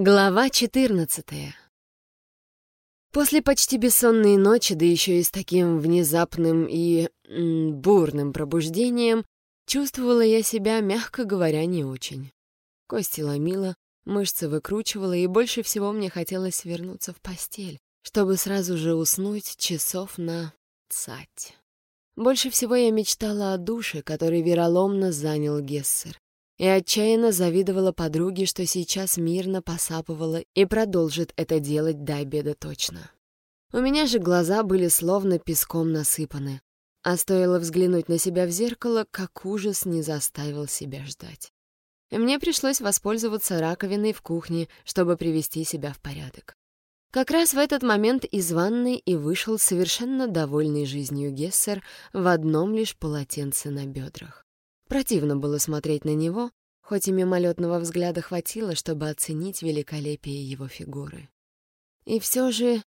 Глава 14 После почти бессонной ночи, да еще и с таким внезапным и м, бурным пробуждением, чувствовала я себя, мягко говоря, не очень. Кости ломила, мышцы выкручивала, и больше всего мне хотелось вернуться в постель, чтобы сразу же уснуть часов на цать. Больше всего я мечтала о душе, который вероломно занял Гессер и отчаянно завидовала подруге, что сейчас мирно посапывала и продолжит это делать до обеда точно. У меня же глаза были словно песком насыпаны, а стоило взглянуть на себя в зеркало, как ужас не заставил себя ждать. Мне пришлось воспользоваться раковиной в кухне, чтобы привести себя в порядок. Как раз в этот момент из ванной и вышел совершенно довольный жизнью Гессер в одном лишь полотенце на бедрах. Противно было смотреть на него, хоть и мимолетного взгляда хватило, чтобы оценить великолепие его фигуры. И все же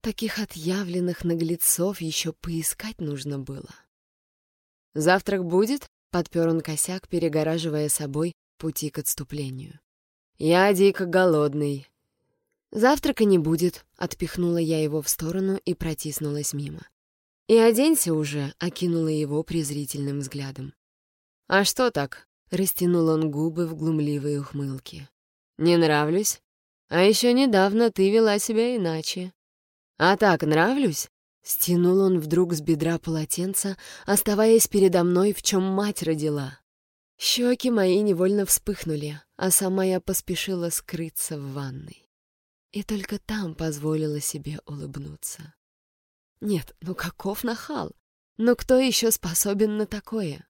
таких отъявленных наглецов еще поискать нужно было. «Завтрак будет?» — подпер он косяк, перегораживая собой пути к отступлению. «Я дико голодный». «Завтрака не будет», — отпихнула я его в сторону и протиснулась мимо. «И оденься уже», — окинула его презрительным взглядом. «А что так?» — растянул он губы в глумливой ухмылке. «Не нравлюсь? А еще недавно ты вела себя иначе». «А так нравлюсь?» — стянул он вдруг с бедра полотенца, оставаясь передо мной, в чем мать родила. Щеки мои невольно вспыхнули, а сама я поспешила скрыться в ванной. И только там позволила себе улыбнуться. Нет, ну каков нахал? Но кто еще способен на такое?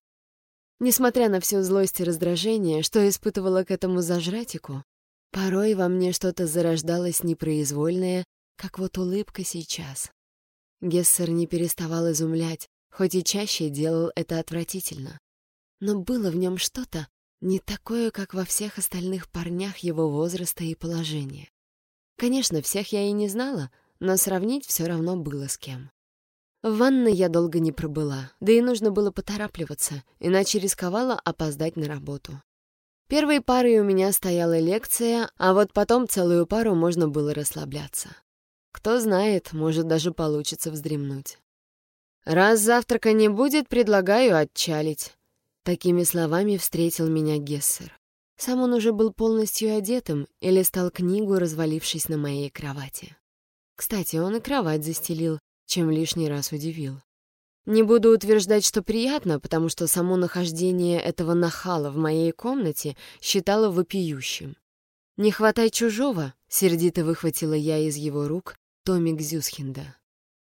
Несмотря на всю злость и раздражение, что испытывала к этому зажратику, порой во мне что-то зарождалось непроизвольное, как вот улыбка сейчас. Гессер не переставал изумлять, хоть и чаще делал это отвратительно. Но было в нем что-то не такое, как во всех остальных парнях его возраста и положения. Конечно, всех я и не знала, но сравнить все равно было с кем. В ванной я долго не пробыла, да и нужно было поторапливаться, иначе рисковала опоздать на работу. Первой парой у меня стояла лекция, а вот потом целую пару можно было расслабляться. Кто знает, может, даже получится вздремнуть. «Раз завтрака не будет, предлагаю отчалить». Такими словами встретил меня Гессер. Сам он уже был полностью одетым и листал книгу, развалившись на моей кровати. Кстати, он и кровать застелил, чем лишний раз удивил. Не буду утверждать, что приятно, потому что само нахождение этого нахала в моей комнате считала вопиющим. «Не хватай чужого», — сердито выхватила я из его рук томик Зюсхинда.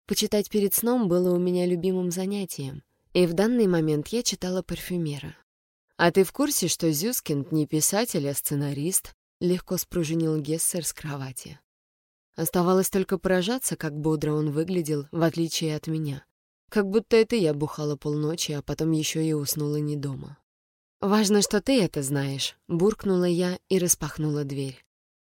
Почитать перед сном было у меня любимым занятием, и в данный момент я читала парфюмера. «А ты в курсе, что Зюскинд не писатель, а сценарист?» — легко спружинил Гессер с кровати. Оставалось только поражаться, как бодро он выглядел, в отличие от меня. Как будто это я бухала полночи, а потом еще и уснула не дома. «Важно, что ты это знаешь», — буркнула я и распахнула дверь.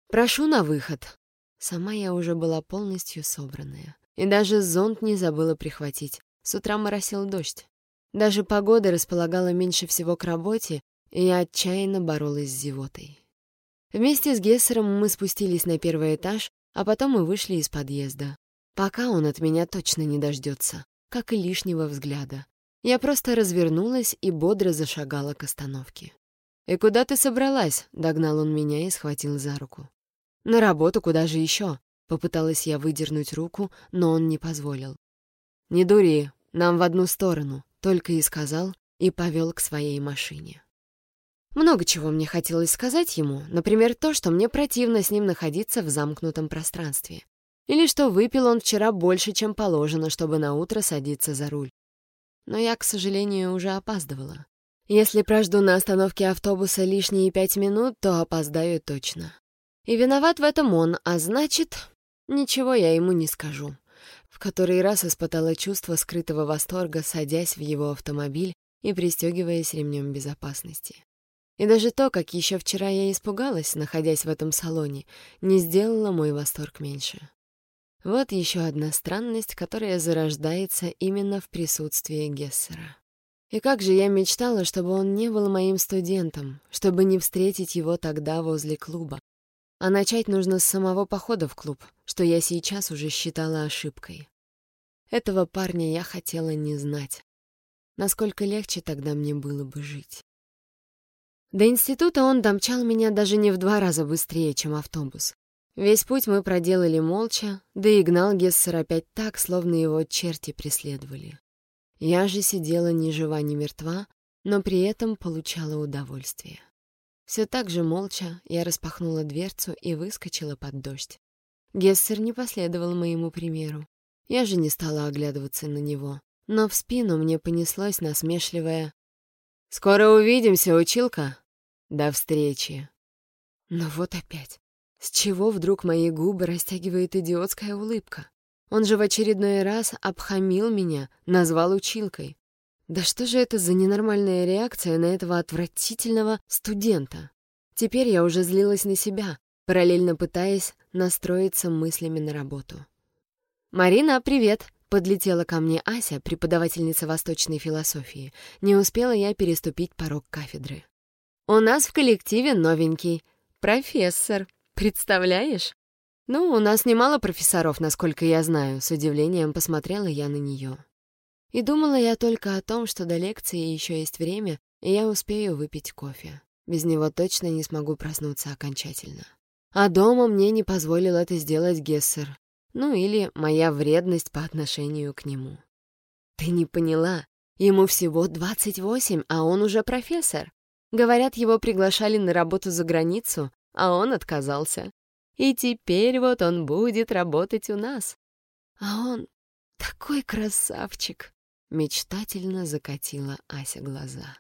«Прошу на выход». Сама я уже была полностью собранная. И даже зонт не забыла прихватить. С утра моросил дождь. Даже погода располагала меньше всего к работе, и я отчаянно боролась с зевотой. Вместе с Гессером мы спустились на первый этаж, а потом мы вышли из подъезда. Пока он от меня точно не дождется, как и лишнего взгляда. Я просто развернулась и бодро зашагала к остановке. «И куда ты собралась?» — догнал он меня и схватил за руку. «На работу, куда же еще?» — попыталась я выдернуть руку, но он не позволил. «Не дури, нам в одну сторону», — только и сказал и повел к своей машине. Много чего мне хотелось сказать ему, например, то, что мне противно с ним находиться в замкнутом пространстве. Или что выпил он вчера больше, чем положено, чтобы на утро садиться за руль. Но я, к сожалению, уже опаздывала. Если прожду на остановке автобуса лишние пять минут, то опоздаю точно. И виноват в этом он, а значит, ничего я ему не скажу. В который раз испытала чувство скрытого восторга, садясь в его автомобиль и пристегиваясь ремнем безопасности. И даже то, как еще вчера я испугалась, находясь в этом салоне, не сделало мой восторг меньше. Вот еще одна странность, которая зарождается именно в присутствии Гессера. И как же я мечтала, чтобы он не был моим студентом, чтобы не встретить его тогда возле клуба. А начать нужно с самого похода в клуб, что я сейчас уже считала ошибкой. Этого парня я хотела не знать. Насколько легче тогда мне было бы жить. До института он домчал меня даже не в два раза быстрее, чем автобус. Весь путь мы проделали молча, да и гнал Гессер опять так, словно его черти преследовали. Я же сидела ни жива, ни мертва, но при этом получала удовольствие. Все так же молча я распахнула дверцу и выскочила под дождь. Гессер не последовал моему примеру. Я же не стала оглядываться на него, но в спину мне понеслось насмешливое «Скоро увидимся, училка! До встречи!» Но вот опять. С чего вдруг мои губы растягивает идиотская улыбка? Он же в очередной раз обхамил меня, назвал училкой. Да что же это за ненормальная реакция на этого отвратительного студента? Теперь я уже злилась на себя, параллельно пытаясь настроиться мыслями на работу. «Марина, привет!» — подлетела ко мне Ася, преподавательница восточной философии. Не успела я переступить порог кафедры. «У нас в коллективе новенький. Профессор. Представляешь?» «Ну, у нас немало профессоров, насколько я знаю», — с удивлением посмотрела я на нее. И думала я только о том, что до лекции еще есть время, и я успею выпить кофе. Без него точно не смогу проснуться окончательно. А дома мне не позволил это сделать Гессер, ну или моя вредность по отношению к нему. Ты не поняла? Ему всего 28, а он уже профессор. Говорят, его приглашали на работу за границу, а он отказался. И теперь вот он будет работать у нас. А он такой красавчик, мечтательно закатила Ася глаза.